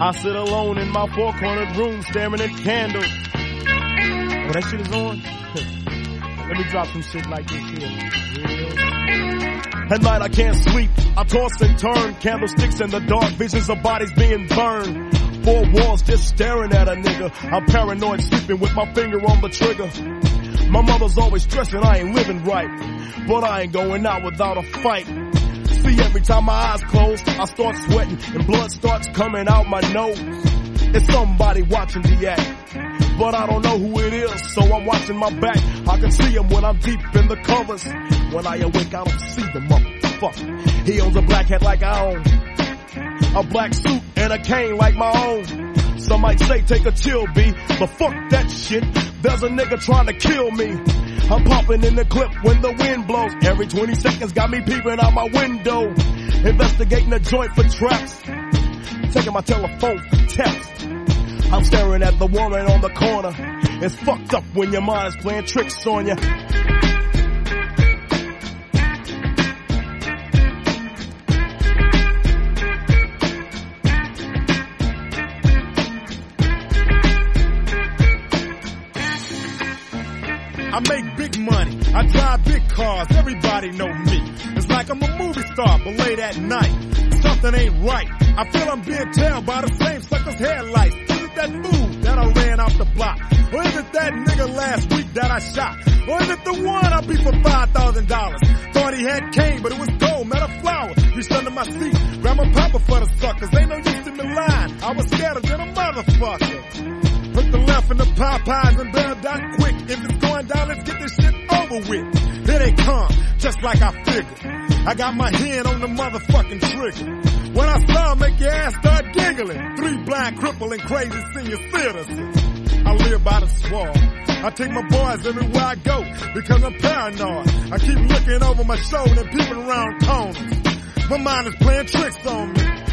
I sit alone in my four cornered room staring at candles. Oh, that shit is on? Let me drop some shit like this here. At night I can't sleep. I toss and turn. Candlesticks in the dark. Visions of bodies being burned. Four walls just staring at a nigga. I'm paranoid sleeping with my finger on the trigger. My mother's always stressing I ain't living right. But I ain't going out without a fight. See, every time my eyes close, I start sweating and blood starts coming out my nose. It's somebody watching the act. But I don't know who it is, so I'm watching my back. I can see him when I'm deep in the covers. When I awake, I don't see the motherfucker. He owns a black hat like I own. A black suit and a cane like my own. Some might say take a chill, B, but fuck that shit. There's a nigga trying to kill me. I'm popping in the clip when the wind blows. Every 20 seconds got me peeping out my window. Investigating the joint for traps. Taking my telephone for text. I'm staring at the woman on the corner. It's fucked up when your mind is playing tricks on you. I make big money. I drive big cars. Everybody know me. It's like I'm a movie star, but late at night, something ain't right. I feel I'm being tailed by the same sucker's headlights. Is it that move that I ran off the block? Or is it that nigga last week that I shot? Or is it the one I beat for five thousand dollars? Thought he had cane, but it was gold, met a flower. Reached under my seat, grabbed my papa for the suckers. Ain't no use in me lying. I was scared than a motherfucker. The left in the Popeyes and bail down quick. If it's going down, let's get this shit over with. Here they come, just like I figured. I got my hand on the motherfucking trigger. When I saw make your ass start giggling. Three blind, crippling, crazy senior citizens. I live by the swamp. I take my boys everywhere I go because I'm paranoid. I keep looking over my shoulder and peeping around corners. My mind is playing tricks on me.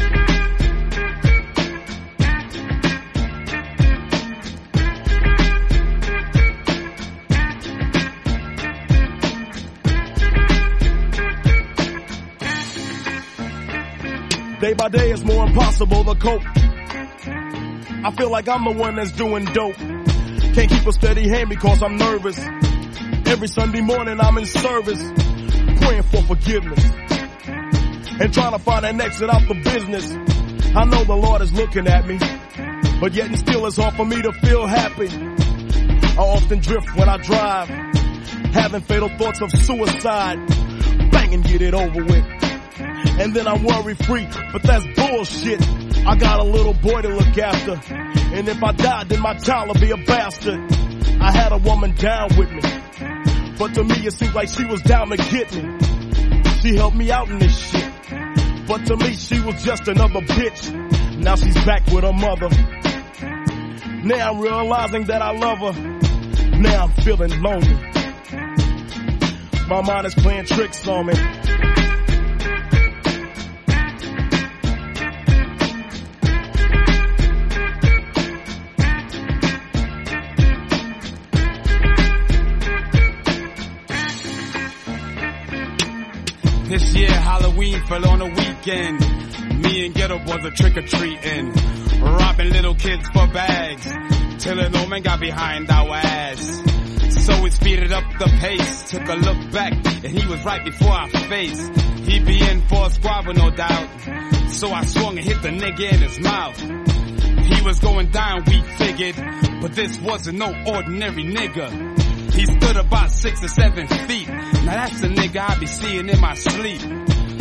Day by day it's more impossible to cope. I feel like I'm the one that's doing dope. Can't keep a steady hand because I'm nervous. Every Sunday morning I'm in service, praying for forgiveness. And trying to find an exit out the business. I know the Lord is looking at me, but yet and still it's hard for me to feel happy. I often drift when I drive, having fatal thoughts of suicide. Bang and get it over with and then I'm worry free, but that's bullshit. I got a little boy to look after, and if I die, then my child will be a bastard. I had a woman down with me, but to me it seems like she was down to get me. She helped me out in this shit, but to me she was just another bitch. Now she's back with her mother. Now I'm realizing that I love her. Now I'm feeling lonely. My mind is playing tricks on me. This year Halloween fell on a weekend. Me and Geto Boys are trick or treating, robbing little kids for bags. Till an old man got behind our ass. So we speeded up the pace, took a look back, and he was right before our face. He be in for a squabble, no doubt. So I swung and hit the nigga in his mouth. He was going down, we figured, but this wasn't no ordinary nigga. Stood about six or seven feet. Now that's the nigga I be seeing in my sleep.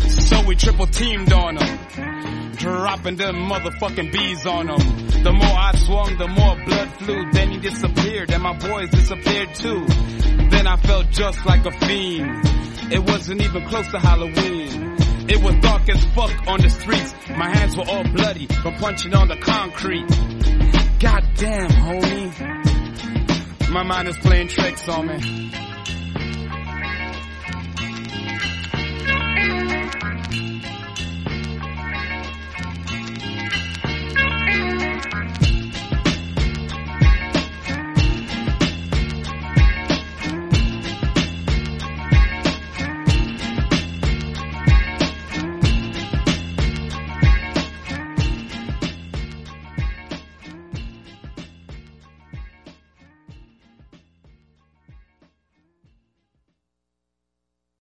So we triple teamed on him. Dropping them motherfucking bees on him. The more I swung, the more blood flew. Then he disappeared and my boys disappeared too. Then I felt just like a fiend. It wasn't even close to Halloween. It was dark as fuck on the streets. My hands were all bloody from punching on the concrete. Goddamn, homie. My mind is playing tricks on me.